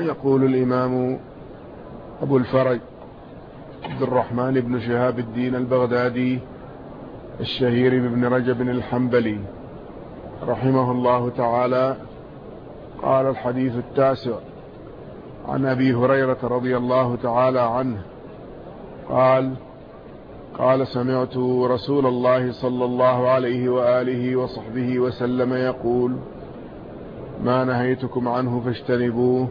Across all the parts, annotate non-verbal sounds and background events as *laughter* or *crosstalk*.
يقول الإمام أبو الفرج عبد الرحمن بن شهاب الدين البغدادي الشهير بابن رجب الحنبلي رحمه الله تعالى. قال الحديث التاسع عن أبي هريرة رضي الله تعالى عنه قال قال سمعت رسول الله صلى الله عليه وآله وصحبه وسلم يقول ما نهيتكم عنه فاجتنبوه.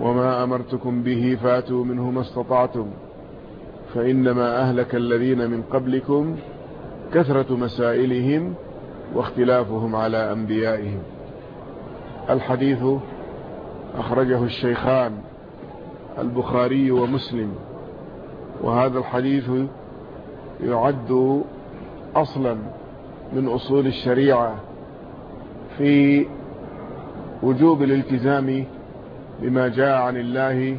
وما أمرتكم به فاتوا منه ما استطعتم فإنما أهلك الذين من قبلكم كثرة مسائلهم واختلافهم على أنبيائهم. الحديث أخرجه الشيخان البخاري ومسلم وهذا الحديث يعد أصلا من أصول الشريعة في وجوب الالتزام بما جاء عن الله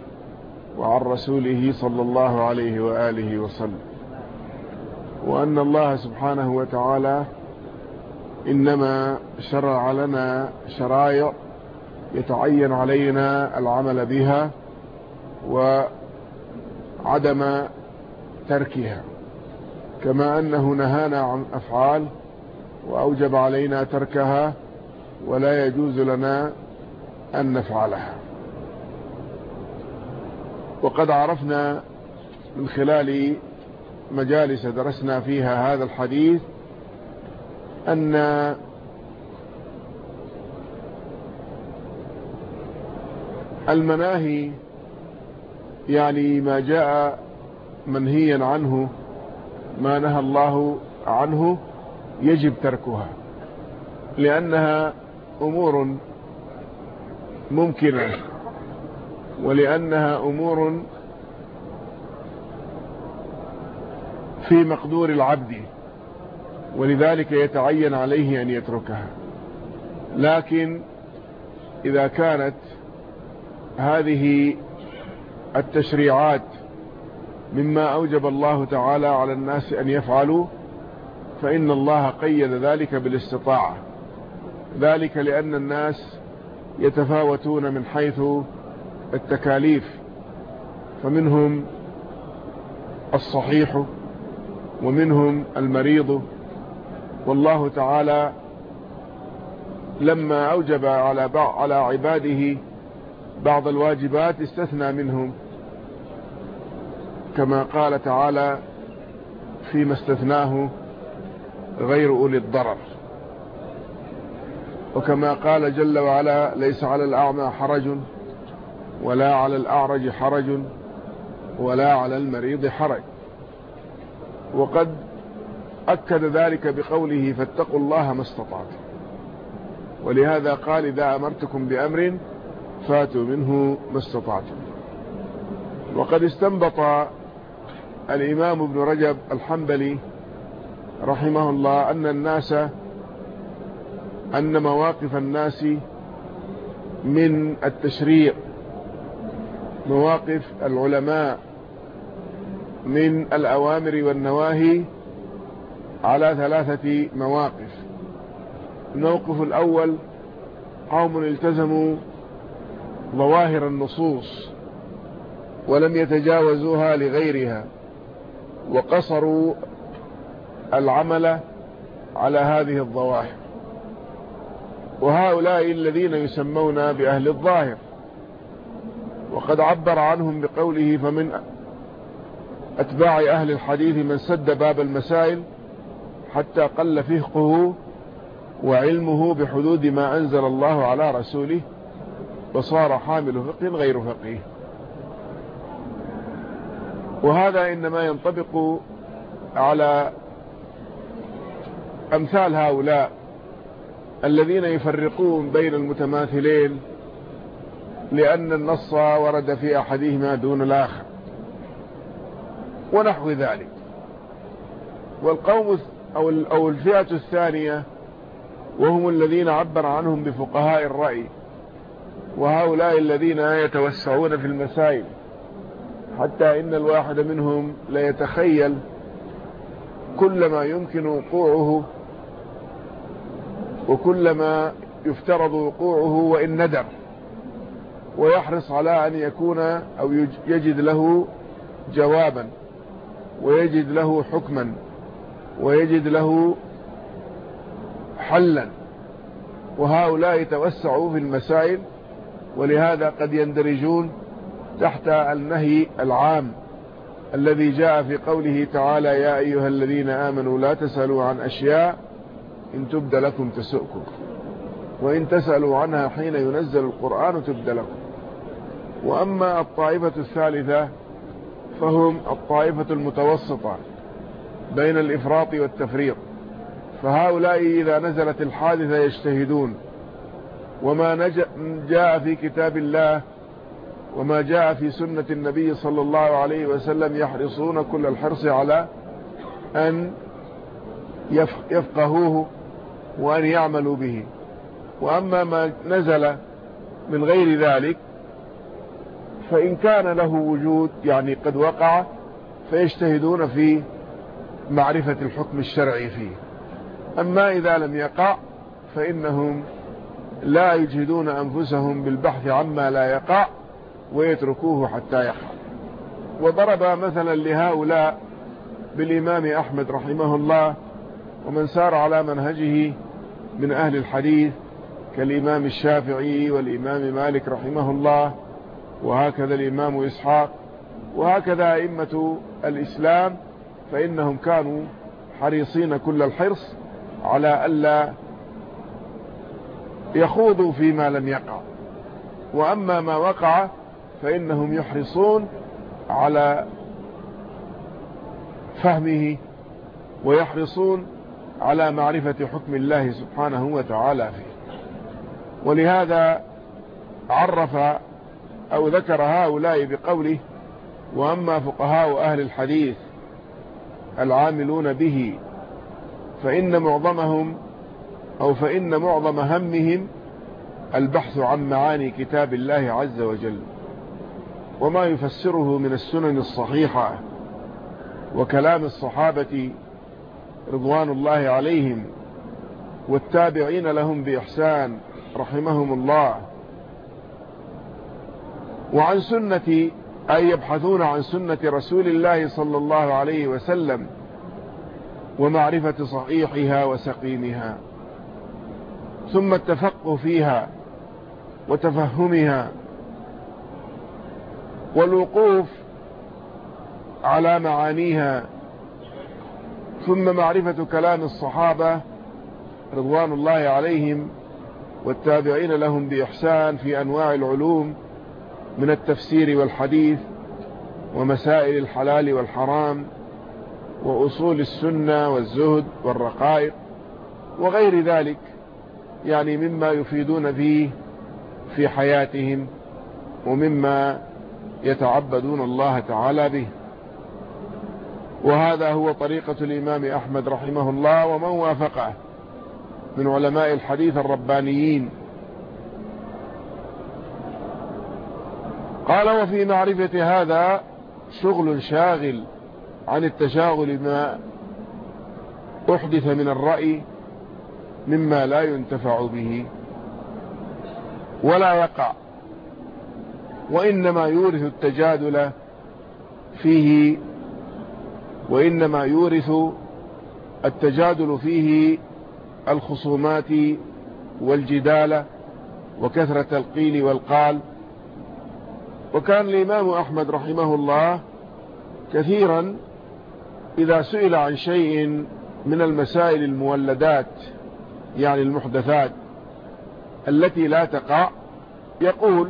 وعن رسوله صلى الله عليه وآله وسلم. وأن الله سبحانه وتعالى إنما شرع لنا شرائع يتعين علينا العمل بها وعدم تركها. كما أنه نهانا عن أفعال وأوجب علينا تركها ولا يجوز لنا أن نفعلها. وقد عرفنا من خلال مجالس درسنا فيها هذا الحديث أن المناهي يعني ما جاء منهيا عنه ما نهى الله عنه يجب تركها لأنها أمور ممكنة. ولأنها أمور في مقدور العبد ولذلك يتعين عليه أن يتركها. لكن إذا كانت هذه التشريعات مما أوجب الله تعالى على الناس أن يفعلوا فإن الله قيد ذلك بالاستطاعة. ذلك لأن الناس يتفاوتون من حيث التكاليف فمنهم الصحيح ومنهم المريض. والله تعالى لما أوجب على على عباده بعض الواجبات استثنى منهم. كما قال تعالى فيما استثناه غير أولي الضرر. وكما قال جل وعلا ليس على الأعمى حرج. ولا على الأعرج حرج ولا على المريض حرج. وقد أكد ذلك بقوله فاتقوا الله ما استطعتم. ولهذا قال إذا أمرتكم بأمر فاتوا منه ما استطعتم. وقد استنبط الإمام ابن رجب الحنبلي رحمه الله أن الناس أن مواقف الناس من التشريع مواقف العلماء من الأوامر والنواهي على ثلاثة مواقف. الموقف الأول قوم التزموا ظواهر النصوص ولم يتجاوزوها لغيرها وقصروا العمل على هذه الظواهر. وهؤلاء الذين يسمون بأهل الظاهر وقد عبر عنهم بقوله فمن أتباع أهل الحديث من سد باب المسائل حتى قل فهقه وعلمه بحدود ما أنزل الله على رسوله وصار حامل فقه غير فقيه وهذا إنما ينطبق على أمثال هؤلاء الذين يفرقون بين المتماثلين لأن النص ورد في أحدهما دون الآخر. ونحو ذلك. والقوم أو أو الفئة الثانية وهم الذين عبر عنهم بفقهاء الرأي وهؤلاء الذين يتوسعون في المسائل حتى إن الواحد منهم لا يتخيل كل ما يمكن وقوعه وكل ما يفترض وقوعه وإن ندر. ويحرص على أن يكون أو يجد له جوابا ويجد له حكما ويجد له حلا. وهؤلاء توسعوا في المسائل ولهذا قد يندرجون تحت النهي العام الذي جاء في قوله تعالى يا أيها الذين آمنوا لا تسألوا عن أشياء إن تبد لكم تسؤكم وإن تسألوا عنها حين ينزل القرآن تبد لكم. وأما الطائفة الثالثة فهم الطائفة المتوسطة بين الإفراط والتفريط فهؤلاء إذا نزلت الحادثة يجتهدون. وما جاء في كتاب الله وما جاء في سنة النبي صلى الله عليه وسلم يحرصون كل الحرص على أن يفقهوه وأن يعملوا به. وأما ما نزل من غير ذلك فإن كان له وجود يعني قد وقع فيجتهدون في معرفة الحكم الشرعي فيه. أما إذا لم يقع فإنهم لا يجهدون أنفسهم بالبحث عما لا يقع ويتركوه حتى يقع. وضرب مثلا لهؤلاء بالإمام أحمد رحمه الله ومن سار على منهجه من أهل الحديث كالإمام الشافعي والإمام مالك رحمه الله وهكذا الإمام إسحاق وهكذا أئمة الإسلام فإنهم كانوا حريصين كل الحرص على ألا يخوضوا فيما لم يقع. وأما ما وقع فإنهم يحرصون على فهمه ويحرصون على معرفة حكم الله سبحانه وتعالى فيه. ولهذا عرف أو ذكر هؤلاء بقوله وأما فقهاء أهل الحديث العاملون به فإن معظمهم أو فإن معظم همهم البحث عن معاني كتاب الله عز وجل وما يفسره من السنن الصحيحة وكلام الصحابة رضوان الله عليهم والتابعين لهم بإحسان رحمهم الله وعن سنة أي يبحثون عن سنة رسول الله صلى الله عليه وسلم ومعرفة صحيحها وسقيمها. ثم التفقه فيها وتفهمها والوقوف على معانيها. ثم معرفة كلام الصحابة رضوان الله عليهم والتابعين لهم بإحسان في أنواع العلوم من التفسير والحديث ومسائل الحلال والحرام وأصول السنة والزهد والرقائق وغير ذلك يعني مما يفيدون فيه في حياتهم ومما يتعبدون الله تعالى به. وهذا هو طريقة الإمام أحمد رحمه الله ومن وافقه من علماء الحديث الربانيين قال وفي معرفة هذا شغل شاغل عن التشاغل ما أحدث من الرأي مما لا ينتفع به ولا يقع وإنما يورث التجادل فيه وإنما يورث التجادل فيه الخصومات والجدال وكثرة القيل والقال وكان الإمام أحمد رحمه الله كثيرا إذا سئل عن شيء من المسائل المولدات يعني المحدثات التي لا تقع يقول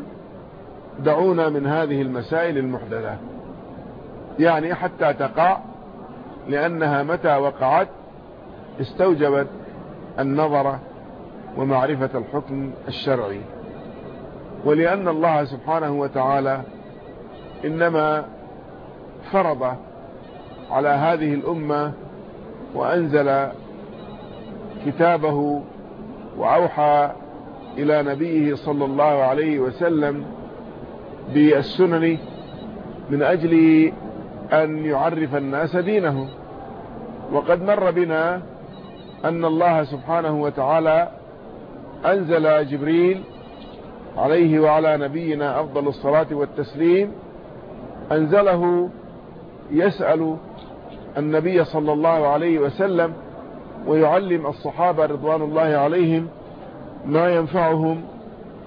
دعونا من هذه المسائل المحدثة. يعني حتى تقع لأنها متى وقعت؟ استوجبت النظر ومعرفة الحكم الشرعي. ولأن الله سبحانه وتعالى إنما فرض على هذه الأمة وأنزل كتابه وأوحى إلى نبيه صلى الله عليه وسلم بالسنن من أجل أن يعرف الناس دينهم. وقد مر بنا أن الله سبحانه وتعالى أنزل جبريل عليه وعلى نبينا أفضل الصلاة والتسليم أنزله يسأل النبي صلى الله عليه وسلم ويعلم الصحابة رضوان الله عليهم ما ينفعهم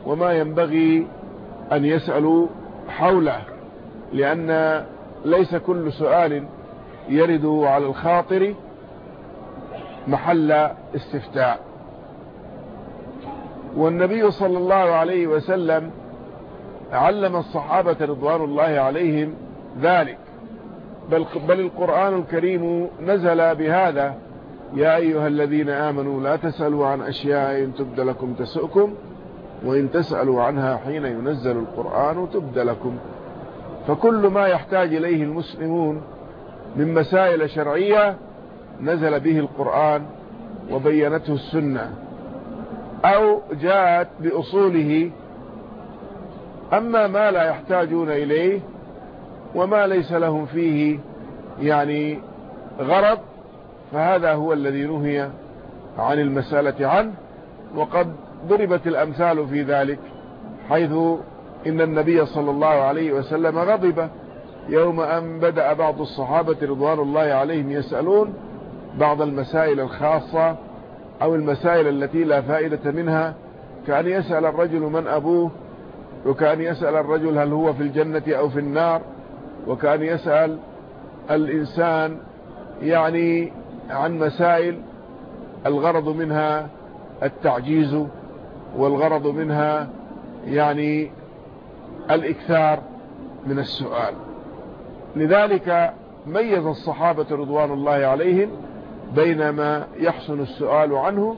وما ينبغي أن يسألوا حوله لأن ليس كل سؤال يرد على الخاطر محل استفتاء. والنبي صلى الله عليه وسلم علم الصحابة رضوان الله عليهم ذلك. بل, بل القرآن الكريم نزل بهذا. يا أيها الذين آمنوا لا تسألوا عن أشياء إن تبد لكم تسؤكم وإن تسألوا عنها حين ينزل القرآن تبد لكم. فكل ما يحتاج إليه المسلمون من مسائل شرعية نزل به القرآن وبينته السنة. أو جاءت بأصوله أما ما لا يحتاجون إليه وما ليس لهم فيه يعني غرض فهذا هو الذي نهي عن المسألة عنه وقد ضربت الأمثال في ذلك حيث إن النبي صلى الله عليه وسلم غضب يوم أن بدأ بعض الصحابة رضوان الله عليهم يسألون بعض المسائل الخاصة أو المسائل التي لا فائدة منها كأن يسأل الرجل من أبوه وكأن يسأل الرجل هل هو في الجنة أو في النار وكأن يسأل الإنسان يعني عن مسائل الغرض منها التعجيز والغرض منها يعني الإكثار من السؤال. لذلك ميز الصحابة رضوان الله عليهم بينما يحسن السؤال عنه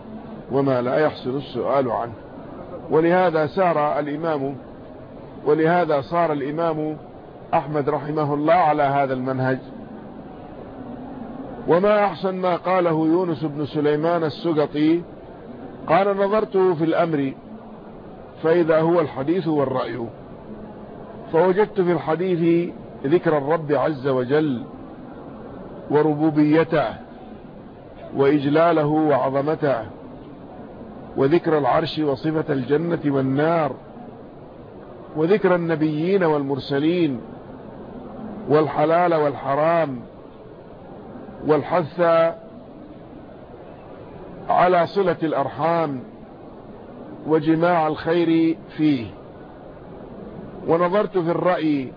وما لا يحسن السؤال عنه. ولهذا سار الإمام ولهذا صار الإمام أحمد رحمه الله على هذا المنهج. وما أحسن ما قاله يونس بن سليمان السقطي قال نظرت في الأمر فإذا هو الحديث والرأي. فوجدت في الحديث ذكر الرب عز وجل وربوبيته. وإجلاله وعظمته وذكر العرش وصفة الجنة والنار وذكر النبيين والمرسلين والحلال والحرام والحث على صلة الأرحام وجماع الخير فيه. ونظرت في الرأي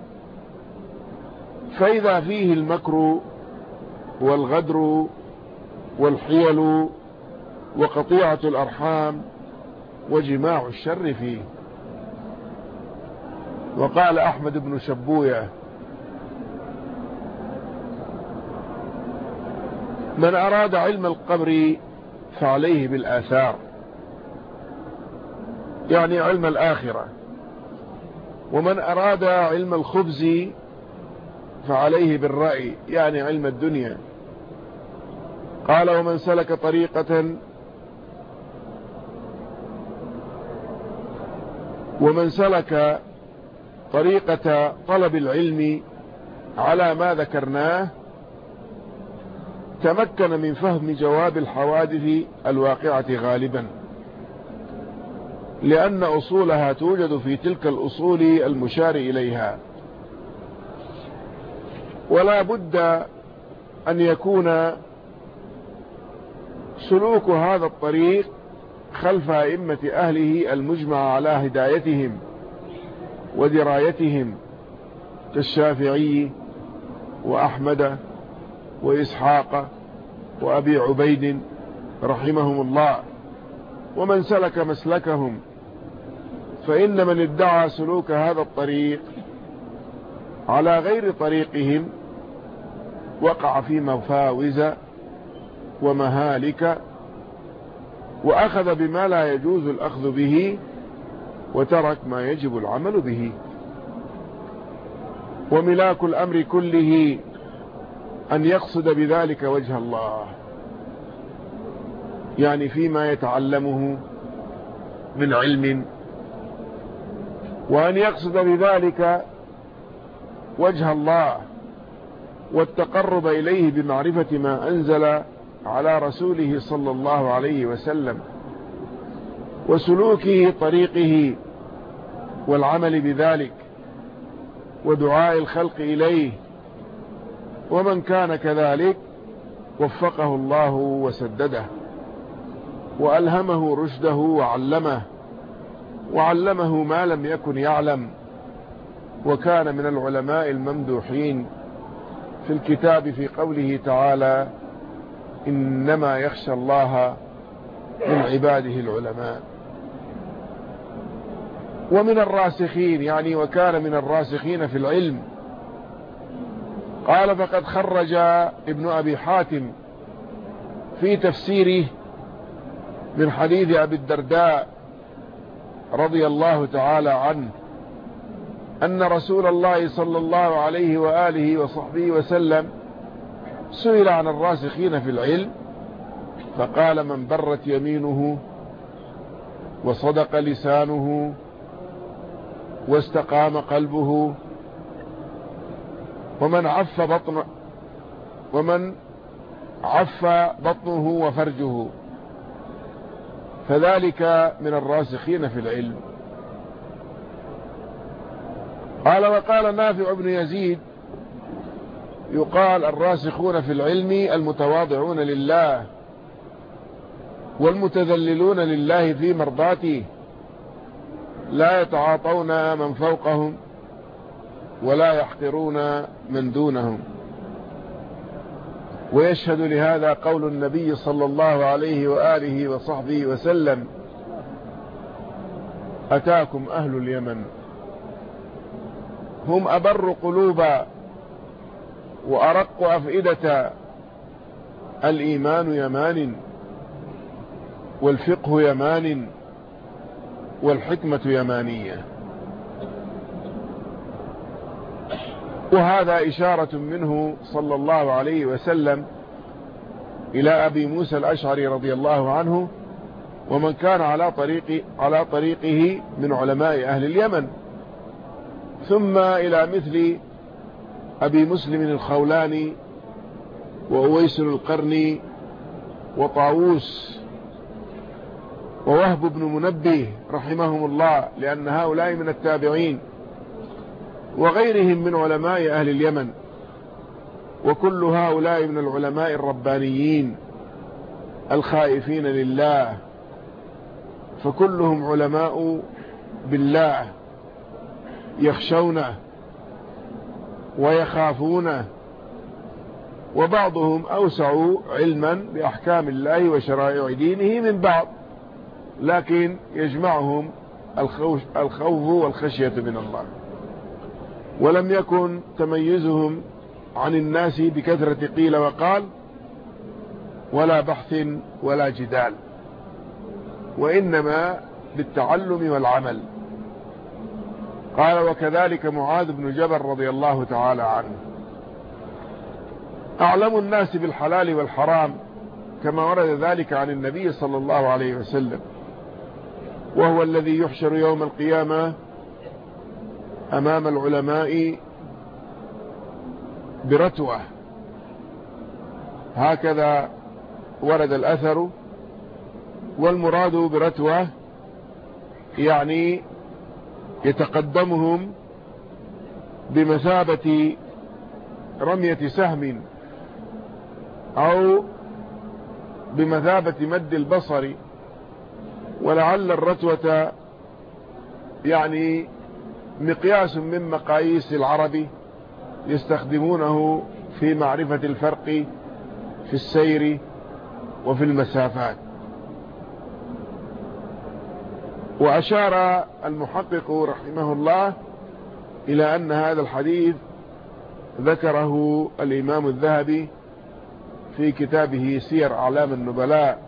فإذا فيه المكر والغدر والحيل وقطيعة الأرحام وجماع الشر فيه. وقال أحمد بن شبوية من أراد علم القبر فعليه بالآثار. يعني علم الآخرة. ومن أراد علم الخبز فعليه بالرأي. يعني علم الدنيا. قال ومن سلك طريقة ومن سلك طريقة طلب العلم على ما ذكرناه تمكن من فهم جواب الحوادث الواقعة غالبا لأن أصولها توجد في تلك الأصول المشار إليها. ولا بد أن يكون سلوك هذا الطريق خلف أئمة أهله المجمع على هدايتهم ودرايتهم كالشافعي وأحمد وإسحاق وأبي عبيد رحمهم الله ومن سلك مسلكهم. فإن من ادعى سلوك هذا الطريق على غير طريقهم وقع في مفاوز ومهالك وأخذ بما لا يجوز الأخذ به وترك ما يجب العمل به. وملاك الأمر كله أن يقصد بذلك وجه الله يعني فيما يتعلمه من علم وأن يقصد بذلك وجه الله والتقرب إليه بمعرفة ما أنزل على رسوله صلى الله عليه وسلم وسلوكه طريقه والعمل بذلك ودعاء الخلق إليه ومن كان كذلك وفقه الله وسدده وألهمه رشده وعلمه وعلمه ما لم يكن يعلم وكان من العلماء الممدوحين في الكتاب في قوله تعالى إنما يخشى الله من عباده العلماء. ومن الراسخين يعني وكان من الراسخين في العلم. قال فقد خرج ابن أبي حاتم في تفسيره من حديث أبي الدرداء رضي الله تعالى عنه أن رسول الله صلى الله عليه وآله وصحبه وسلم سئل عن الراسخين في العلم فقال من برت يمينه وصدق لسانه واستقام قلبه ومن عف بطن ومن عف بطنه وفرجه. فذلك من الراسخين في العلم. قال وقال نافع بن يزيد يقال الراسخون في العلم المتواضعون لله والمتذللون لله في مرضاته لا يتعاطون من فوقهم ولا يحقرون من دونهم. ويشهد لهذا قول النبي صلى الله عليه وآله وصحبه وسلم أتاكم أهل اليمن. هم أبر قلوبا وأرق أفئدة الإيمان يمان والفقه يمان والحكمة يمانية. وهذا إشارة منه صلى الله عليه وسلم إلى أبي موسى الأشعري رضي الله عنه ومن كان على طريق على طريقه من علماء أهل اليمن. ثم إلى مثل أبي مسلم الخولاني وأويس القرني وطاووس ووهب بن منبه رحمهم الله لأن هؤلاء من التابعين وغيرهم من علماء أهل اليمن وكل هؤلاء من العلماء الربانيين الخائفين لله فكلهم علماء بالله يخشونه ويخافونه وبعضهم أوسع علما بأحكام الله وشرائع دينه من بعض لكن يجمعهم الخوف والخشية من الله. ولم يكن تميزهم عن الناس بكثرة قيل وقال ولا بحث ولا جدال وإنما بالتعلم والعمل. قال وكذلك معاذ بن جبل رضي الله تعالى عنه. أعلم الناس بالحلال والحرام كما ورد ذلك عن النبي صلى الله عليه وسلم. وهو الذي يحشر يوم القيامة أمام العلماء برتوة. هكذا ورد الأثر والمراد برتوة يعني يتقدمهم بمثابة رمية سهم أو بمثابة مد البصر ولعل الرتوة يعني مقياس من مقاييس العرب يستخدمونه في معرفة الفرق في السير وفي المسافات. وأشار المحقق رحمه الله إلى أن هذا الحديث ذكره الإمام الذهبي في كتابه سير أعلام النبلاء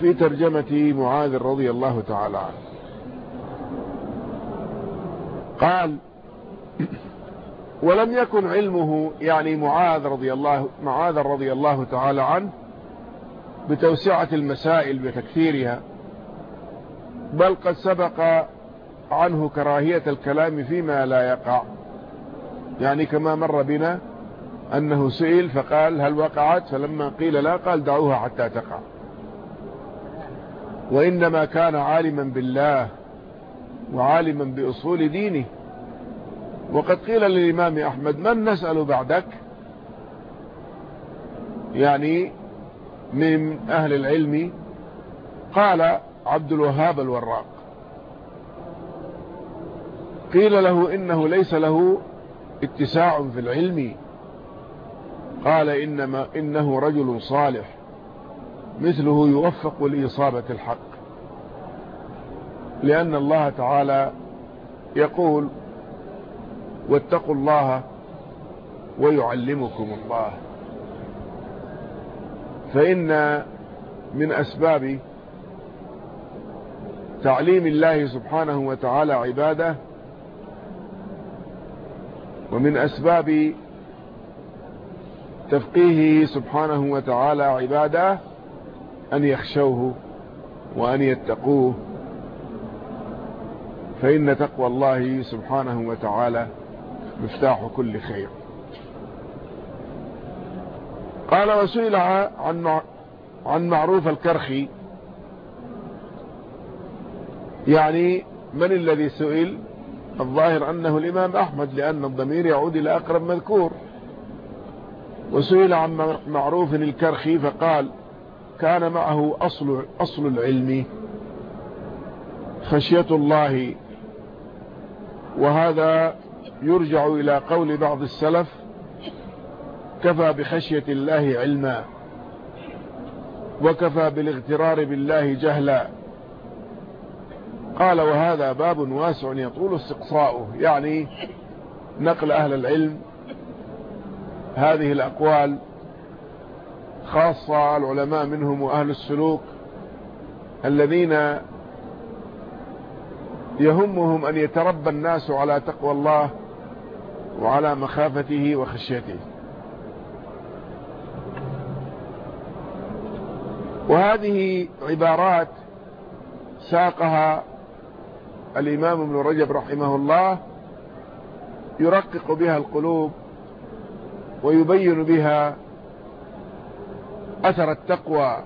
في ترجمة معاذ رضي الله تعالى عنه. قال ولم يكن علمه يعني معاذ رضي الله معاذ رضي الله تعالى عنه بتوسعة المسائل وتكثيرها بل قد سبق عنه كراهية الكلام فيما لا يقع. يعني كما مر بنا أنه سئل فقال هل وقعت؟ فلما قيل لا قال دعوها حتى تقع. وإنما كان عالما بالله وعالما بأصول دينه. وقد قيل للإمام أحمد من نسأل بعدك؟ يعني من أهل العلم قال عبد الوهاب الوراق. قيل له إنه ليس له اتساع في العلم. قال إنما إنه رجل صالح مثله يوفق لإصابة الحق. لأن الله تعالى يقول واتقوا الله ويعلمكم الله. فإن من أسباب تعليم الله سبحانه وتعالى عباده ومن أسباب تفقيهه سبحانه وتعالى عباده أن يخشوه وأن يتقوه فإن تقوى الله سبحانه وتعالى مفتاح كل خير. قال وسئل عن عن معروف الكرخي يعني من الذي سئل؟ الظاهر أنه الإمام أحمد لأن الضمير يعود إلى أقرب مذكور. وسئل عن معروف الكرخي فقال كان معه أصل, أصل العلم خشية الله. وهذا يرجع إلى قول بعض السلف كفى بخشية الله علما وكفى بالاغترار بالله جهلا. قال وهذا باب واسع يطول استقصاؤه. يعني نقل أهل العلم هذه الأقوال خاصة العلماء منهم وأهل السلوك الذين يهمهم أن يتربى الناس على تقوى الله وعلى مخافته وخشيته. وهذه عبارات ساقها الإمام ابن رجب رحمه الله يرقق بها القلوب ويبين بها أثر التقوى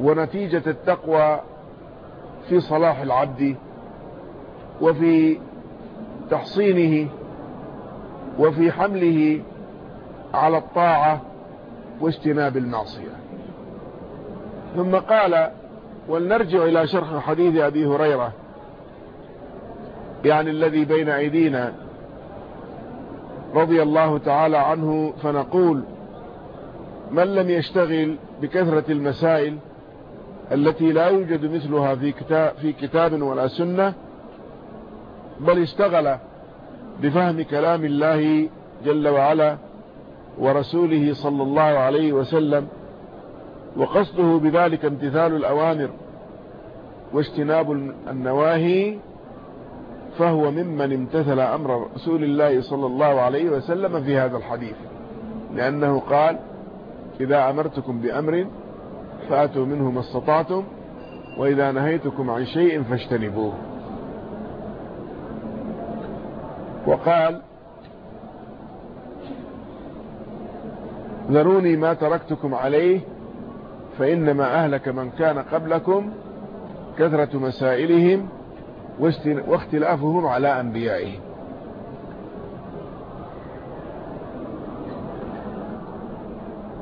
ونتيجة التقوى في صلاح العبد وفي تحصينه وفي حمله على الطاعة واجتناب المعصية. ثم قال ولنرجع إلى شرح حديث أبي هريرة. يعني الذي بين أيدينا رضي الله تعالى عنه فنقول من لم يشتغل بكثرة المسائل التي لا يوجد مثلها في كتاب, في كتاب ولا سنة بل اشتغل بفهم كلام الله جل وعلا ورسوله صلى الله عليه وسلم وقصده بذلك امتثال الأوامر واجتناب النواهي فهو ممن امتثل أمر رسول الله صلى الله عليه وسلم في هذا الحديث. لأنه قال إذا أمرتكم بأمر فأتوا منه ما استطعتم وإذا نهيتكم عن شيء فاجتنبوه. وقال ذروني ما تركتكم عليه فإنما أهلك من كان قبلكم كثرة مسائلهم واختلافهم على أنبيائهم.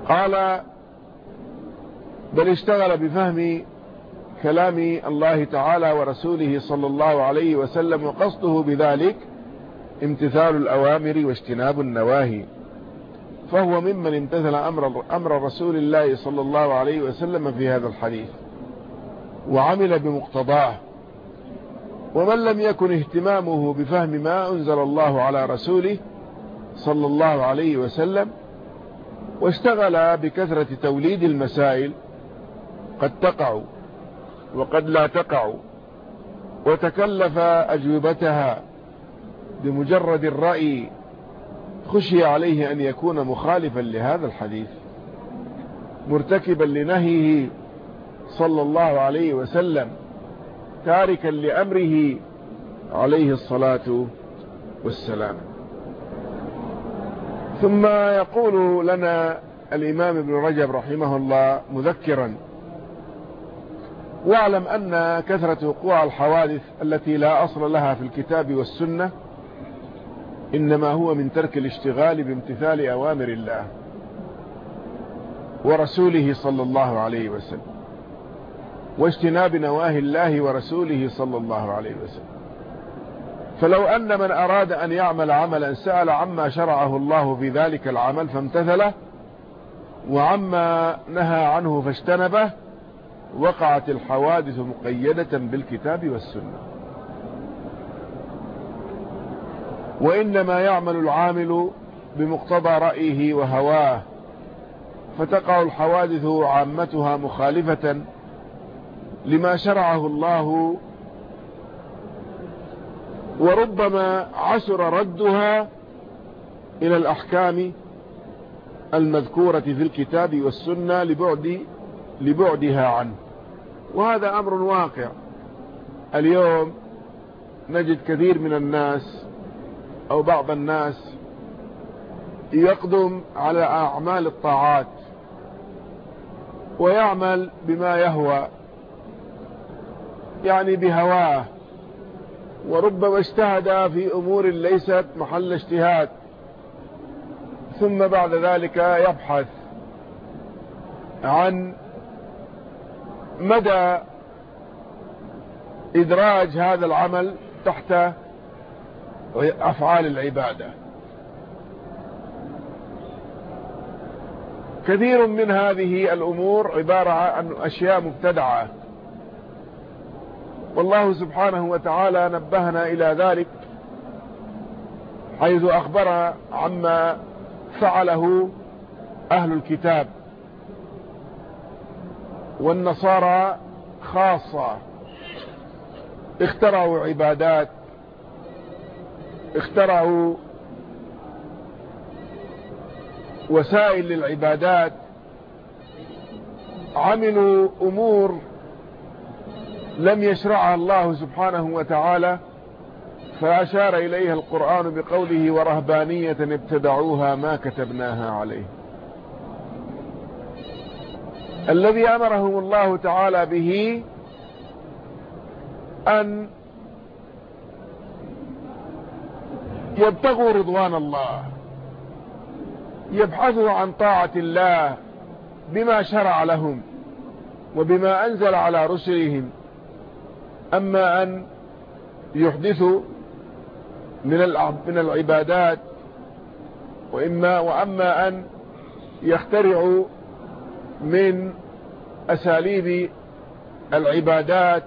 قال بل اشتغل بفهم كلام الله تعالى ورسوله صلى الله عليه وسلم وقصده بذلك امتثال الأوامر واجتناب النواهي. فهو ممن امتثل أمر, أمر رسول الله صلى الله عليه وسلم في هذا الحديث وعمل بمقتضاه ومن لم يكن اهتمامه بفهم ما أنزل الله على رسوله صلى الله عليه وسلم واشتغل بكثرة توليد المسائل قد تقع وقد لا تقع وتكلف أجوبتها بمجرد الرأي خشي عليه أن يكون مخالفا لهذا الحديث مرتكبا لنهيه صلى الله عليه وسلم تاركا لأمره عليه الصلاة والسلام. ثم يقول لنا الإمام ابن رجب رحمه الله مذكرا واعلم أن كثرة وقوع الحوادث التي لا أصل لها في الكتاب والسنة إنما هو من ترك الاشتغال بامتثال أوامر الله ورسوله صلى الله عليه وسلم واجتناب نواهي الله ورسوله صلى الله عليه وسلم. فلو أن من أراد أن يعمل عملا سأل عما شرعه الله في ذلك العمل فامتثله وعما نهى عنه فاجتنبه وقعت الحوادث مقيدة بالكتاب والسنة. وإنما يعمل العامل بمقتضى رأيه وهواه فتقع الحوادث عامتها مخالفة لما شرعه الله وربما عسر ردها إلى الأحكام المذكورة في الكتاب والسنة لبعد لبعدها عنه. وهذا أمر واقع. اليوم نجد كثير من الناس أو بعض الناس يقدم على أعمال الطاعات ويعمل بما يهوى يعني بهواه وربما اجتهد في أمور ليست محل اجتهاد ثم بعد ذلك يبحث عن مدى إدراج هذا العمل تحت أفعال العبادة. كثير من هذه الأمور عبارة عن أشياء مبتدعة. والله سبحانه وتعالى نبهنا إلى ذلك حيث أخبر عما فعله أهل الكتاب. والنصارى خاصة اخترعوا عبادات اخترعوا وسائل للعبادات عملوا أمور لم يشرعها الله سبحانه وتعالى فأشار إليها القرآن بقوله ورهبانية ابتدعوها ما كتبناها عليه. الذي أمرهم الله تعالى به أن يبتغوا رضوان الله. يبحثوا عن طاعة الله بما شرع لهم وبما أنزل على رسلهم. أما أن يحدثوا من العبادات وإما وأما أن يخترعوا من أساليب العبادات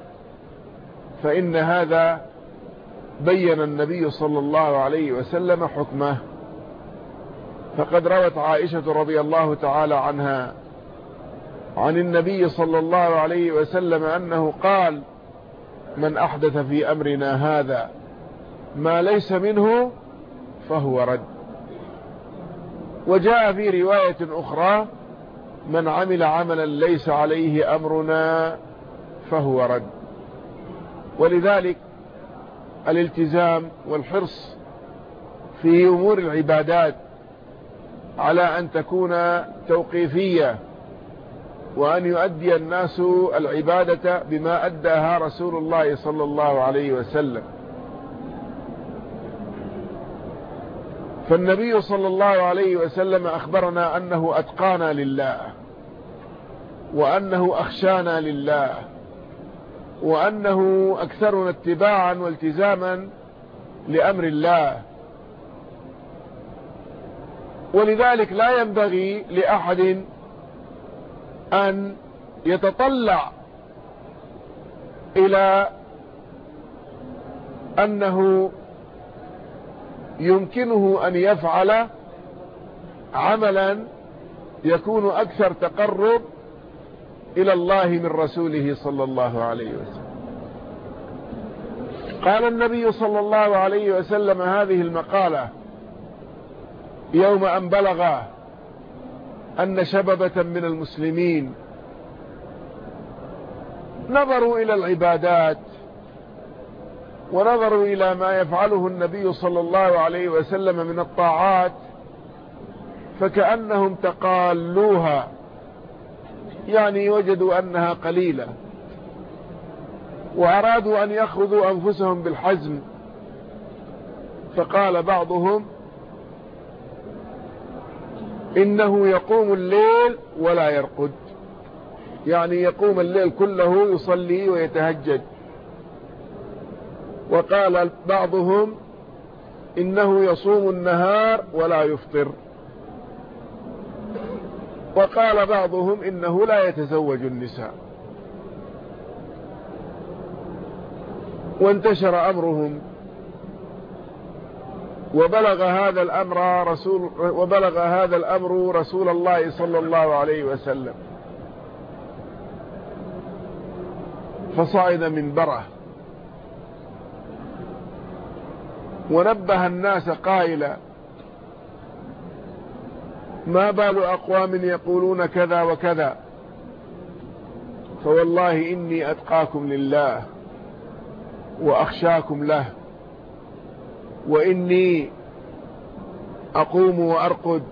فإن هذا بين النبي صلى الله عليه وسلم حكمه. فقد روت عائشة رضي الله تعالى عنها عن النبي صلى الله عليه وسلم أنه قال من أحدث في أمرنا هذا ما ليس منه فهو رد وجاء في رواية أخرى من عمل عملا ليس عليه أمرنا فهو رد ولذلك الالتزام والحرص في أمور العبادات على أن تكون توقيفية وأن يؤدي الناس العبادة بما أداها رسول الله صلى الله عليه وسلم. فالنبي صلى الله عليه وسلم أخبرنا أنه أتقانا لله وأنه أخشانا لله. وأنه أكثرنا اتباعا والتزاما لأمر الله. ولذلك لا ينبغي لأحد أن يتطلع إلى أنه يمكنه أن يفعل عملا يكون أكثر تقرب إلى الله من رسوله صلى الله عليه وسلم. قال النبي صلى الله عليه وسلم هذه المقالة يوم أن بلغ أن شببة من المسلمين نظروا إلى العبادات ونظروا إلى ما يفعله النبي صلى الله عليه وسلم من الطاعات فكأنهم تقالوها. يعني وجدوا أنها قليلة. وأرادوا أن يأخذوا أنفسهم بالحزم. فقال بعضهم إنه يقوم الليل ولا يرقد. يعني يقوم الليل كله يصلي ويتهجد. وقال بعضهم إنه يصوم النهار ولا يفطر. وقال بعضهم إنه لا يتزوج النساء. وانتشر أمرهم. وبلغ هذا الأمر رسول وبلغ هذا الأمر رسول الله صلى الله عليه وسلم. فصعد منبره ونبه الناس قائلا ما بال أقوام يقولون كذا وكذا. فوالله إني أتقاكم لله وأخشاكم له. وإني أقوم وأرقد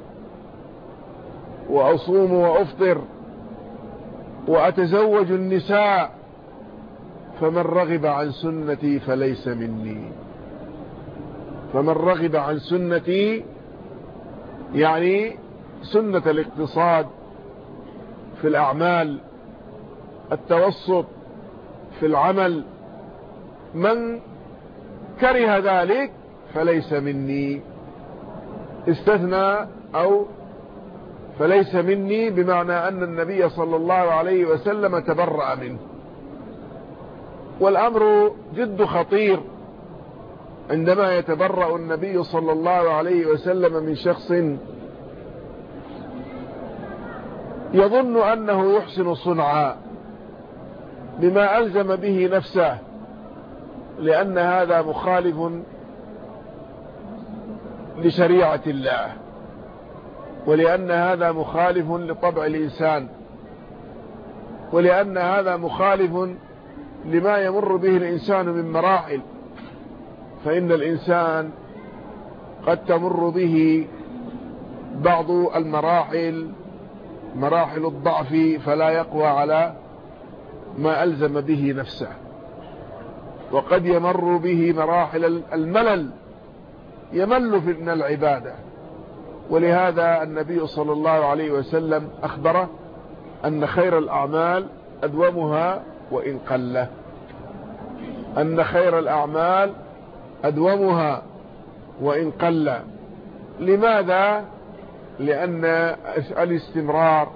وأصوم وأفطر وأتزوج النساء فمن رغب عن سنتي فليس مني. فمن رغب عن سنتي يعني سنة الاقتصاد في الأعمال التوسط في العمل. من كره ذلك فليس مني. استثنى أو فليس مني بمعنى أن النبي صلى الله عليه وسلم تبرأ منه. والأمر جد خطير. عندما يتبرأ النبي صلى الله عليه وسلم من شخص يظن أنه يحسن صنعا بما ألزم به نفسه لأن هذا مخالف لشريعة الله ولأن هذا مخالف لطبع الإنسان ولأن هذا مخالف لما يمر به الإنسان من مراحل فإن الإنسان قد تمر به بعض المراحل مراحل الضعف فلا يقوى على ما ألزم به نفسه. وقد يمر به مراحل الملل يمل من العبادة. ولهذا النبي صلى الله عليه وسلم أخبره أن خير الأعمال أدومها وإن قل. أن خير الأعمال أدومها وإن قل. لماذا؟ لأن الاستمرار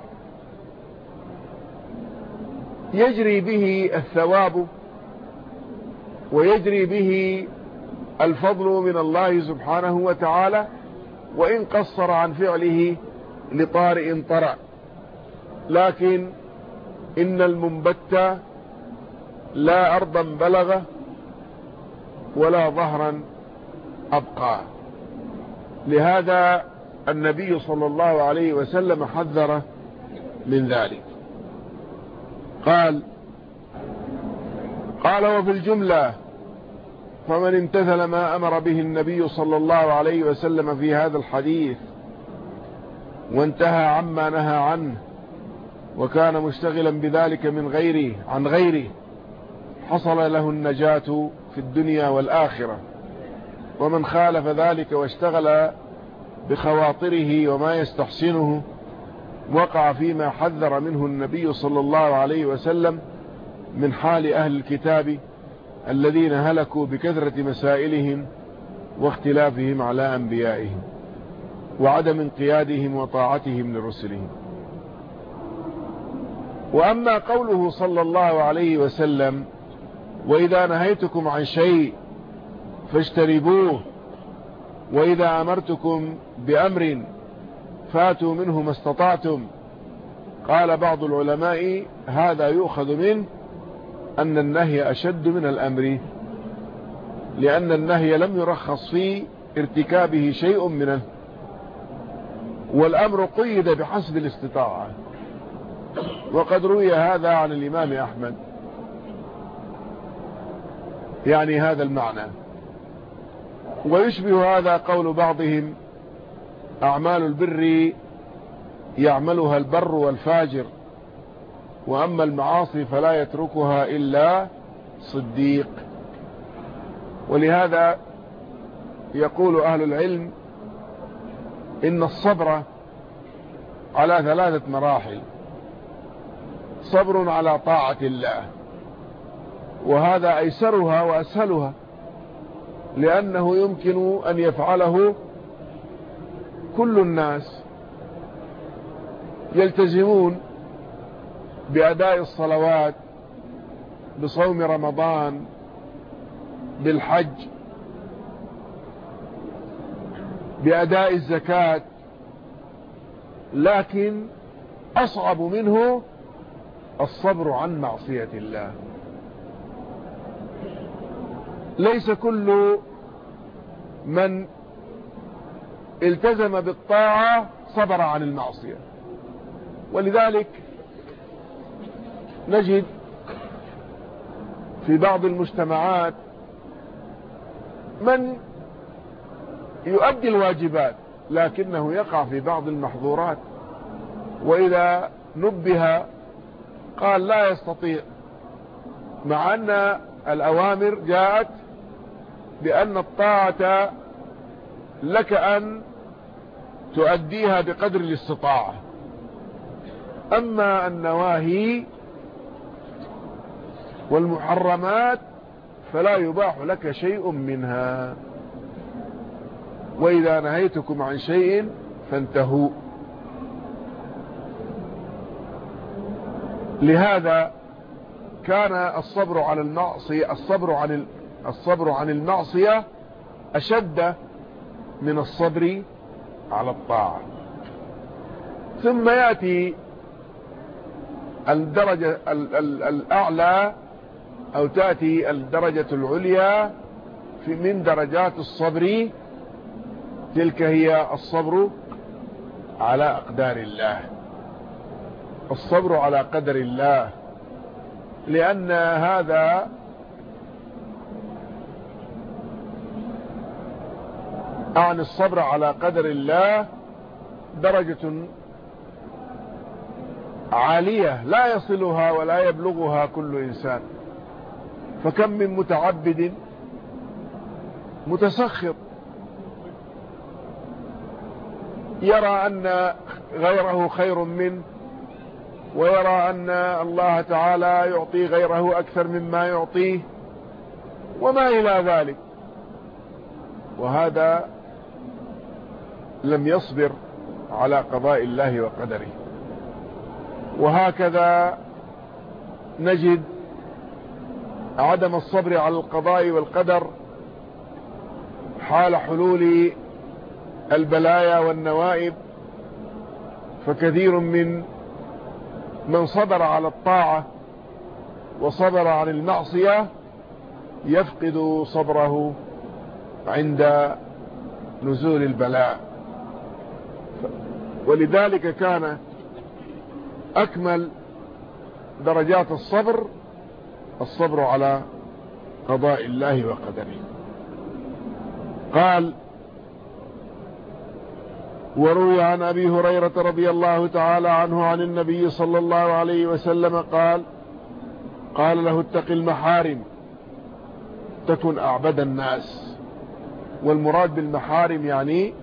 يجري به الثواب ويجري به الفضل من الله سبحانه وتعالى وإن قصر عن فعله لطارئ طرأ. لكن إن المنبت لا أرضا بلغ ولا ظهرا أبقى. لهذا النبي صلى الله عليه وسلم حذر من ذلك. قال قال وفي الجملة فمن امتثل ما أمر به النبي صلى الله عليه وسلم في هذا الحديث وانتهى عما نهى عنه وكان مشتغلا بذلك من غيره عن غيره حصل له النجاة في الدنيا والآخرة. ومن خالف ذلك واشتغل بخواطره وما يستحسنه وقع فيما حذر منه النبي صلى الله عليه وسلم من حال أهل الكتاب الذين هلكوا بكثرة مسائلهم واختلافهم على أنبيائهم وعدم انقيادهم وطاعتهم لرسلهم. وأما قوله صلى الله عليه وسلم وإذا نهيتكم عن شيء فاجتربوه وإذا أمرتكم بأمر فاتوا منه ما استطعتم. قال بعض العلماء هذا يؤخذ منه أن النهي أشد من الأمر لأن النهي لم يرخص في ارتكابه شيء منه والأمر قيد بحسب الاستطاعة. وقد روي هذا عن الإمام أحمد. يعني هذا المعنى. ويشبه هذا قول بعضهم أعمال البر يعملها البر والفاجر وأما المعاصي فلا يتركها إلا صديق. ولهذا يقول أهل العلم إن الصبر على ثلاثة مراحل. صبر على طاعة الله وهذا أيسرها وأسهلها. لأنه يمكن أن يفعله كل الناس يلتزمون بأداء الصلوات بصوم رمضان بالحج بأداء الزكاة لكن أصعب منه الصبر عن معصية الله ليس كل من التزم بالطاعة صبر عن المعصية. ولذلك نجد في بعض المجتمعات من يؤدي الواجبات لكنه يقع في بعض المحظورات وإذا نبه قال لا يستطيع مع أن الأوامر جاءت بأن الطاعة لك أن تؤديها بقدر الاستطاعة. أما النواهي والمحرمات فلا يباح لك شيء منها. وإذا نهيتكم عن شيء فانتهوا. لهذا كان الصبر على المعصية الصبر عن الصبر عن المعصية أشد من الصبر على الطاعة. ثم يأتي الدرجة الأعلى أو تأتي الدرجة العليا في من درجات الصبر. تلك هي الصبر على أقدار الله. الصبر على قدر الله. لأن هذا عن الصبر على قدر الله درجة عالية لا يصلها ولا يبلغها كل إنسان. فكم من متعبد متسخط يرى أن غيره خير منه ويرى أن الله تعالى يعطي غيره أكثر مما يعطيه وما إلى ذلك. وهذا لم يصبر على قضاء الله وقدره. وهكذا نجد عدم الصبر على القضاء والقدر حال حلول البلايا والنوائب. فكثير من من صبر على الطاعة وصبر عن المعصية يفقد صبره عند نزول البلاء. ولذلك كان أكمل درجات الصبر الصبر على قضاء الله وقدره. قال وروي عن أبي هريرة رضي الله تعالى عنه عن النبي صلى الله عليه وسلم قال قال له اتق المحارم تكن أعبد الناس. والمراد بالمحارم يعني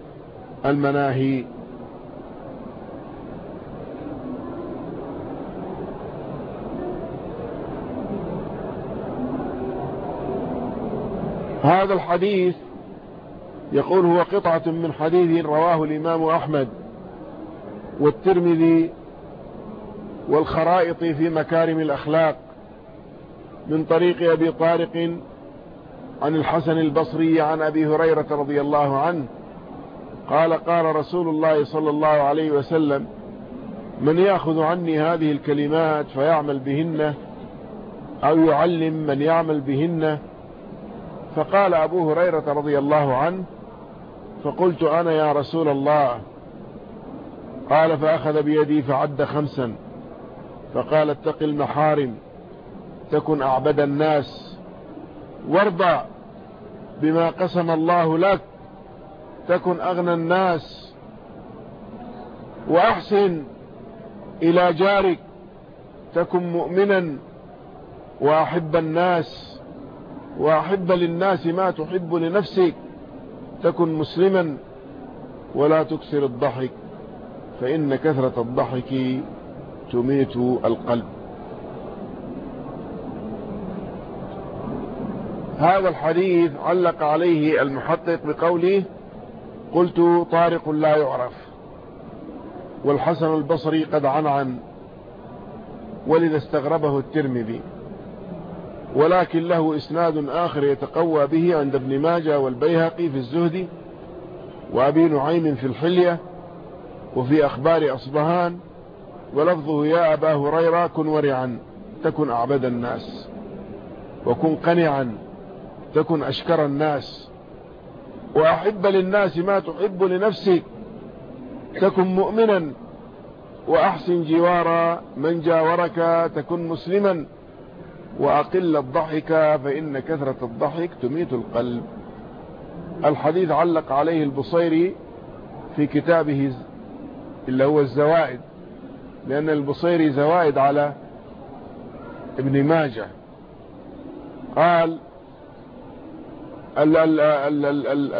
المناهي. هذا الحديث يقول هو قطعة من حديث رواه الإمام أحمد والترمذي والخرائط في مكارم الأخلاق من طريق أبي طارق عن الحسن البصري عن أبي هريرة رضي الله عنه. قال قال رسول الله صلى الله عليه وسلم من يأخذ عني هذه الكلمات فيعمل بهن أو يعلم من يعمل بهن فقال أبو هريرة رضي الله عنه فقلت أنا يا رسول الله. قال فأخذ بيدي فعد خمسا. فقال اتق المحارم تكن أعبد الناس. وارضى بما قسم الله لك تكن أغنى الناس. وأحسن إلى جارك تكن مؤمنا وأحب الناس. وأحب للناس ما تحب لنفسك. تكن مسلما ولا تكسر الضحك فإن كثرة الضحك تميت القلب. هذا الحديث علق عليه المحقق بقوله قلت طارق لا يعرف والحسن البصري قد عنعن ولذا استغربه الترمذي. ولكن له إسناد آخر يتقوى به عند ابن ماجه والبيهقي في الزهد وأبي نعيم في الحلية وفي أخبار أصبهان ولفظه يا أبا هريرة كن ورعا تكن أعبد الناس وكن قنعا تكن أشكر الناس وأحب للناس ما تحب لنفسك تكن مؤمنا وأحسن جوار من جاورك تكن مسلما. وأقل الضحك فإن كثرة الضحك تميت القلب. الحديث علق عليه البصيري في كتابه اللي هو الزوائد لأن البصيري زوائد على ابن ماجه. قال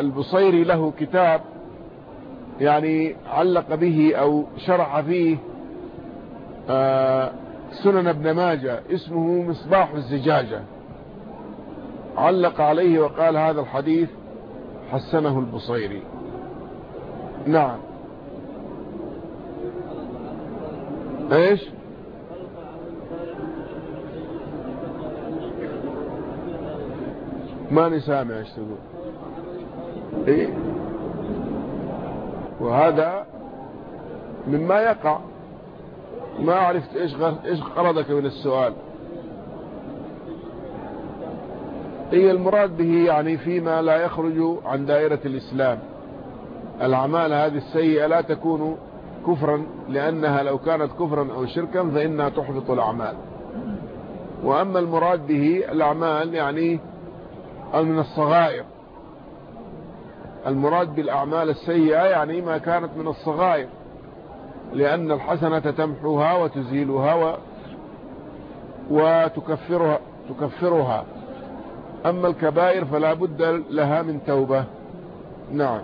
البصيري له كتاب يعني علق به أو شرح فيه آه، سنن ابن ماجه اسمه مصباح الزجاجة. علق عليه وقال هذا الحديث حسنه البصيري. نعم. إيش؟ ما سامع إيش تقول. إيه؟ وهذا مما يقع. ما عرفت إيش إيش غرضك من السؤال. هي المراد به يعني فيما لا يخرج عن دائرة الإسلام. الأعمال هذه السيئة لا تكون كفرا لأنها لو كانت كفرا أو شركا فإنها تحبط الأعمال. وأما المراد به الأعمال يعني من الصغائر. المراد بالأعمال السيئة يعني ما كانت من الصغائر. لأن الحسنة تمحوها وتزيلها و وتكفرها تكفرها. أما الكبائر فلا بد لها من توبة. نعم.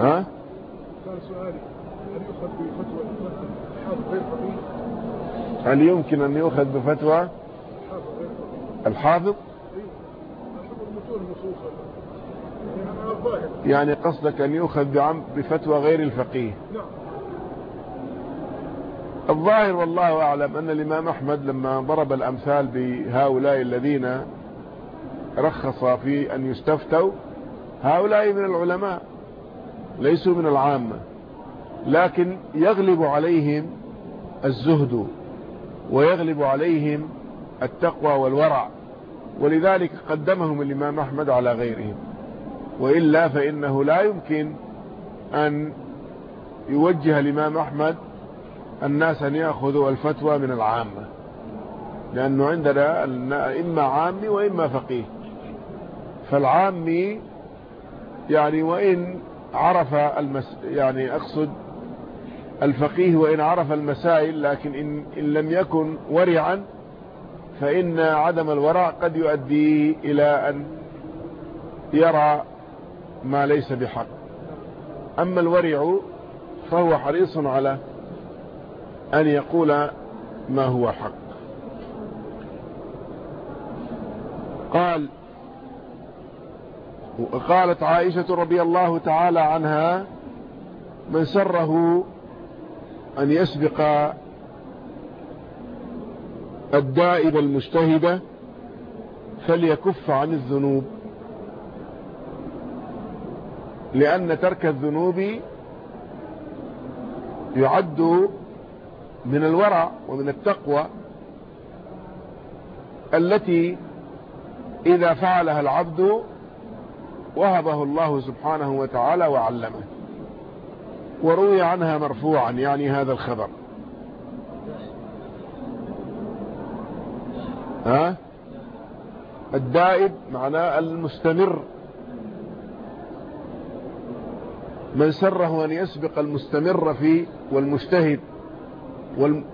ها؟ كان سؤالي هل يؤخذ بفتوى الحافظ غير فقيه هل يمكن أن يؤخذ بفتوى؟ الحافظ؟ يعني قصدك أن يؤخذ بفتوى غير الفقيه. الظاهر والله أعلم أن الإمام أحمد لما ضرب الأمثال بهؤلاء الذين رخص في أن يستفتوا هؤلاء من العلماء ليسوا من العامة لكن يغلب عليهم الزهد ويغلب عليهم التقوى والورع ولذلك قدمهم الإمام أحمد على غيرهم. وإلا فإنه لا يمكن أن يوجه الإمام أحمد الناس أن يأخذوا الفتوى من العامة لأنه عندنا إما عامي وإما فقيه. فالعامي يعني وإن عرف المس يعني أقصد الفقيه وإن عرف المسائل لكن إن, إن لم يكن ورعا فإن عدم الورع قد يؤدي إلى أن يرى ما ليس بحق. أما الورع فهو حريص على أن يقول ما هو حق. قال وقالت عائشة رضي الله تعالى عنها من سره أن يسبق الدائب المجتهد فليكف عن الذنوب. لأن ترك الذنوب يعد من الورع ومن التقوى التي إذا فعلها العبد وهبه الله سبحانه وتعالى وعلمه. وروي عنها مرفوعا يعني هذا الخبر. ها؟ الدائب معناه المستمر. من سره أن يسبق المستمر في والمجتهد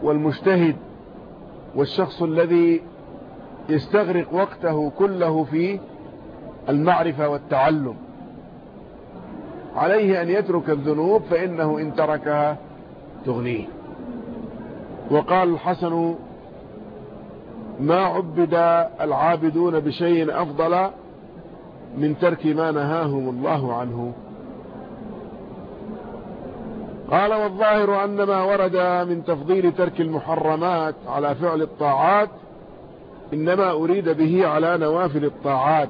والمجتهد والشخص الذي يستغرق وقته كله في المعرفة والتعلم. عليه أن يترك الذنوب فإنه إن تركها تغنيه. وقال الحسن ما عبد العابدون بشيء أفضل من ترك ما نهاهم الله عنه قال والظاهر أن ما ورد من تفضيل ترك المحرمات على فعل الطاعات إنما أريد به على نوافل الطاعات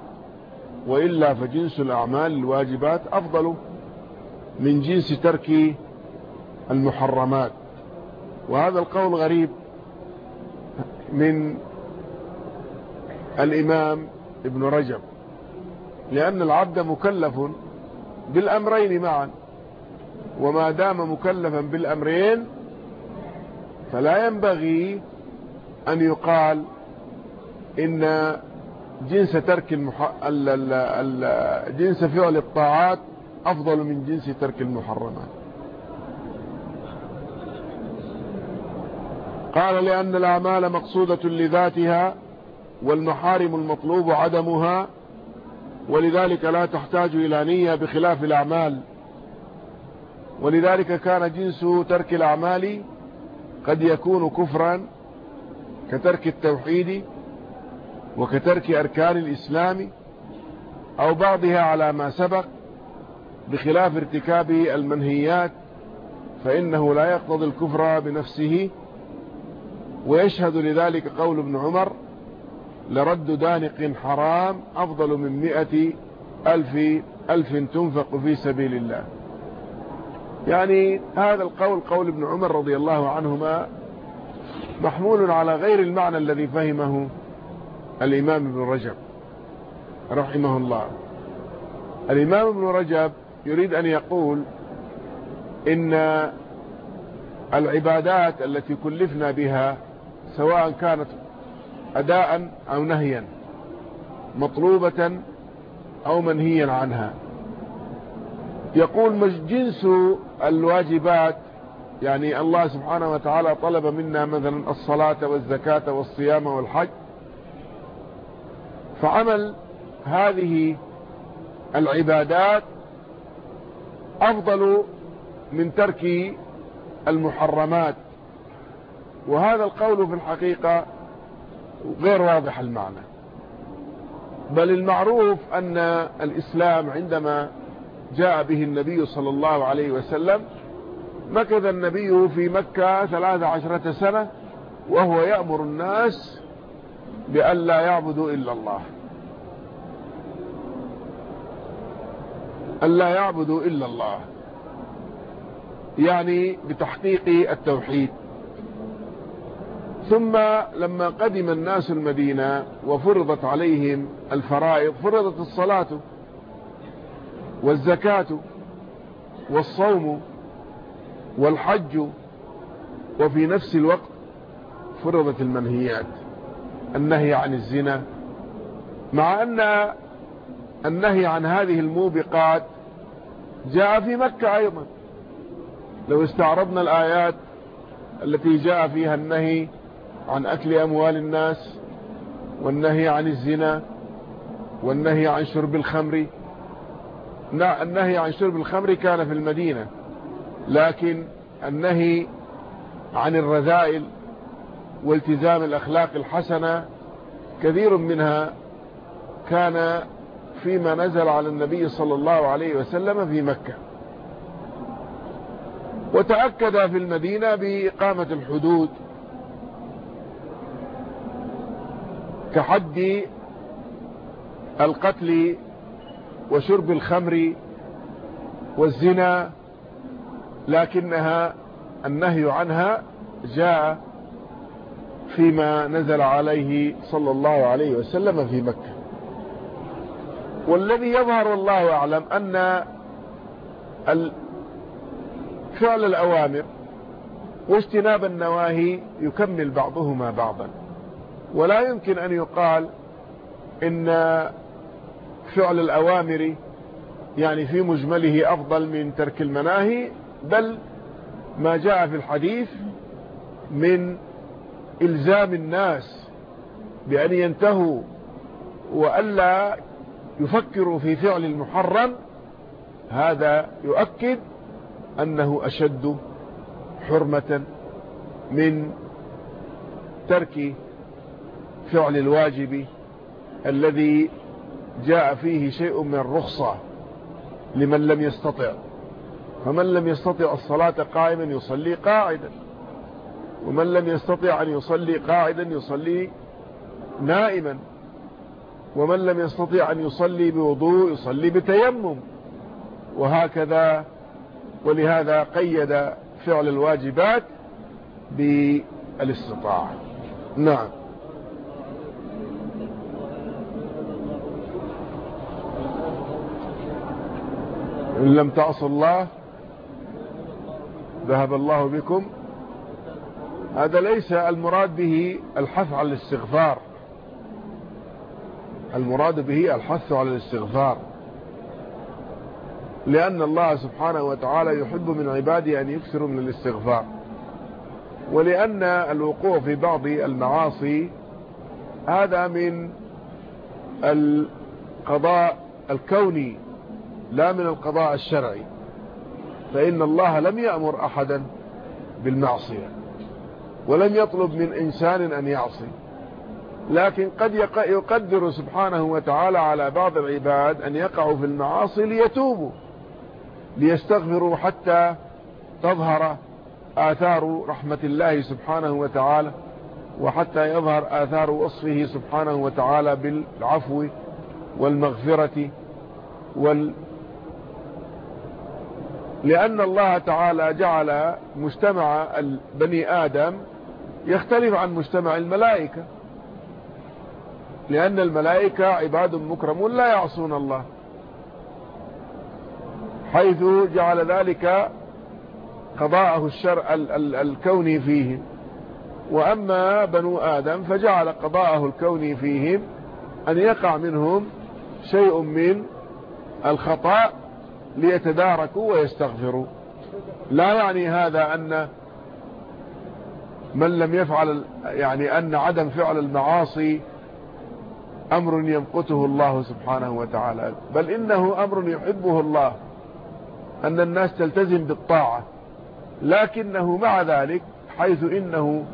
وإلا فجنس الأعمال الواجبات أفضل من جنس ترك المحرمات. وهذا القول غريب من الإمام ابن رجب لأن العبد مكلف بالأمرين معا. وما دام مكلفا بالأمرين فلا ينبغي أن يقال إن جنس ترك المح... ال... ال... ال... جنس فعل الطاعات أفضل من جنس ترك المحرمات. قال لأن الأعمال مقصودة لذاتها والمحارم المطلوب عدمها ولذلك لا تحتاج إلى نية بخلاف الأعمال. ولذلك كان جنس ترك الأعمال قد يكون كفرا كترك التوحيد وكترك أركان الإسلام أو بعضها على ما سبق بخلاف ارتكاب المنهيات فإنه لا يقتضي الكفر بنفسه. ويشهد لذلك قول ابن عمر لرد دانق حرام أفضل من مئة ألف, ألف تنفق في سبيل الله. يعني هذا القول قول ابن عمر رضي الله عنهما محمول على غير المعنى الذي فهمه الإمام ابن رجب رحمه الله. الإمام ابن رجب يريد أن يقول إن العبادات التي كلفنا بها سواء كانت أداء أو نهيا مطلوبة أو منهيا عنها. يقول جنس الواجبات. يعني الله سبحانه وتعالى طلب منا مثلا الصلاة والزكاة والصيام والحج. فعمل هذه العبادات أفضل من ترك المحرمات. وهذا القول في الحقيقة غير واضح المعنى. بل المعروف أن الإسلام عندما جاء به النبي صلى الله عليه وسلم مكث النبي في مكة ثلاث عشرة سنة وهو يأمر الناس بأن لا يعبدوا إلا الله. أن لا يعبدوا إلا الله. يعني بتحقيق التوحيد. ثم لما قدم الناس المدينة وفرضت عليهم الفرائض فرضت الصلاة. والزكاة والصوم والحج وفي نفس الوقت فرضت المنهيات النهي عن الزنا مع أن النهي عن هذه الموبقات جاء في مكة أيضا. لو استعرضنا الآيات التي جاء فيها النهي عن أكل أموال الناس والنهي عن الزنا والنهي عن شرب الخمر النهي عن شرب الخمر كان في المدينة لكن النهي عن الرذائل والتزام الأخلاق الحسنة كثير منها كان فيما نزل على النبي صلى الله عليه وسلم في مكة. وتأكد في المدينة بإقامة الحدود كحد القتل وشرب الخمر والزنا لكنها النهي عنها جاء فيما نزل عليه صلى الله عليه وسلم في مكة. والذي يظهر والله أعلم أن فعل الأوامر واجتناب النواهي يكمل بعضهما بعضا. ولا يمكن أن يقال إن فعل الأوامر يعني في مجمله أفضل من ترك المناهي بل ما جاء في الحديث من إلزام الناس بأن ينتهوا وألا يفكروا في فعل المحرم هذا يؤكد أنه أشد حرمة من ترك فعل الواجب الذي جاء فيه شيء من الرخصة لمن لم يستطع. فمن لم يستطع الصلاة قائما يصلي قاعدا. ومن لم يستطع أن يصلي قاعدا يصلي نائما. ومن لم يستطع أن يصلي بوضوء يصلي بتيمم. وهكذا ولهذا قيد فعل الواجبات بالاستطاعة. نعم. إن لم تعصوا الله ذهب الله بكم. هذا ليس المراد به الحث على الاستغفار. المراد به الحث على الاستغفار. لأن الله سبحانه وتعالى يحب من عباده أن يكثروا من الاستغفار. ولأن الوقوع في بعض المعاصي هذا من القضاء الكوني لا من القضاء الشرعي. فإن الله لم يأمر أحدا بالمعصية ولم يطلب من إنسان أن يعصي. لكن قد يقدر سبحانه وتعالى على بعض العباد أن يقعوا في المعاصي ليتوبوا ليستغفروا حتى تظهر آثار رحمة الله سبحانه وتعالى وحتى يظهر آثار وصفه سبحانه وتعالى بالعفو والمغفرة وال لأن الله تعالى جعل مجتمع بني آدم يختلف عن مجتمع الملائكة. لأن الملائكة عباد مكرمون لا يعصون الله. حيث جعل ذلك قضاءه الشرع الكوني فيهم. وأما بنو آدم فجعل قضاءه الكوني فيهم أن يقع منهم شيء من الخطأ ليتداركوا ويستغفروا. لا يعني هذا أن من لم يفعل يعني أن عدم فعل المعاصي أمر يمقته الله سبحانه وتعالى. بل إنه أمر يحبه الله. أن الناس تلتزم بالطاعة. لكنه مع ذلك حيث إنه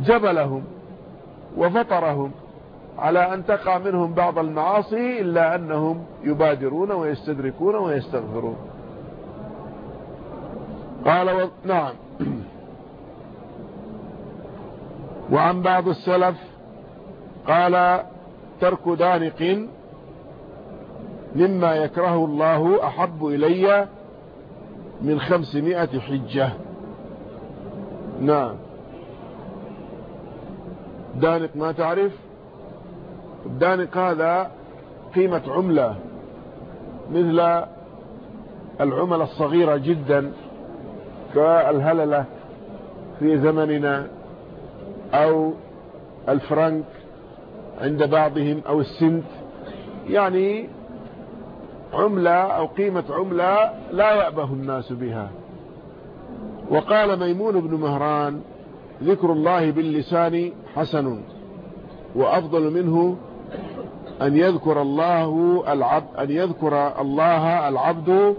جبلهم وفطرهم على أن تقع منهم بعض المعاصي إلا أنهم يبادرون ويستدركون ويستغفرون. قال و... نعم. *clears throat* وعن بعض السلف قال ترك دانق مما يكره الله أحب إلي من خمسمائة حجة. نعم. دانق ما تعرف؟ الدانق هذا قيمة عملة مثل العملة الصغيرة جدا كالهللة في زمننا أو الفرنك عند بعضهم أو السنت. يعني عملة أو قيمة عملة لا يأبه الناس بها. وقال ميمون بن مهران ذكر الله باللسان حسن وأفضل منه أن يذكر الله العبد أن يذكر الله العبد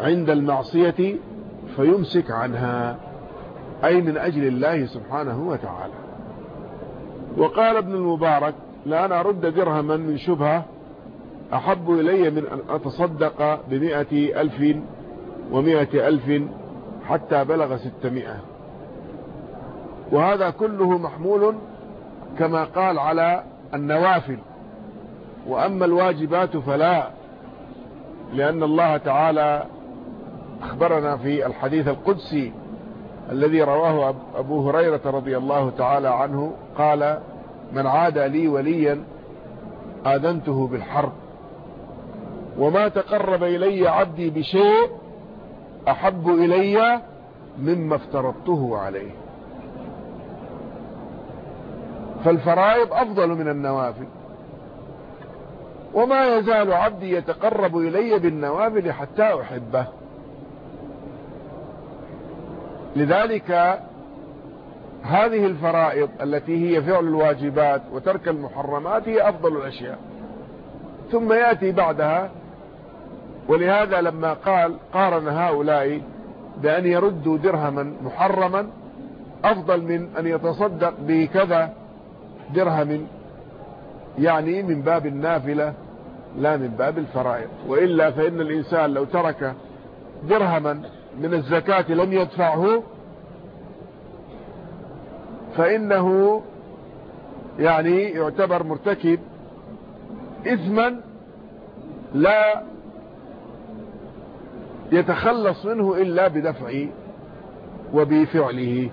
عند المعصية فيمسك عنها أي من أجل الله سبحانه وتعالى. وقال ابن المبارك لأن أرد درهما من شبهة أحب إلي من أن أتصدق بمئة ألف ومئة ألف حتى بلغ ستمائة. وهذا كله محمول كما قال على النوافل. وأما الواجبات فلا لأن الله تعالى أخبرنا في الحديث القدسي الذي رواه أبو هريرة رضي الله تعالى عنه قال من عاد لي وليا آذنته بالحرب وما تقرب إلي عبدي بشيء أحب إلي مما افترضته عليه. فالفرائض أفضل من النوافل. وما يزال عبدي يتقرب إلي بالنوافل حتى أحبه. لذلك هذه الفرائض التي هي فعل الواجبات وترك المحرمات هي أفضل الأشياء. ثم يأتي بعدها ولهذا لما قال قارن هؤلاء بأن يردوا درهما محرما أفضل من أن يتصدق بكذا درهم يعني من باب النافلة لا من باب الفرائض. وإلا فإن الإنسان لو ترك درهما من الزكاة لم يدفعه فإنه يعني يعتبر مرتكب إثما لا يتخلص منه إلا بدفعه وبفعله.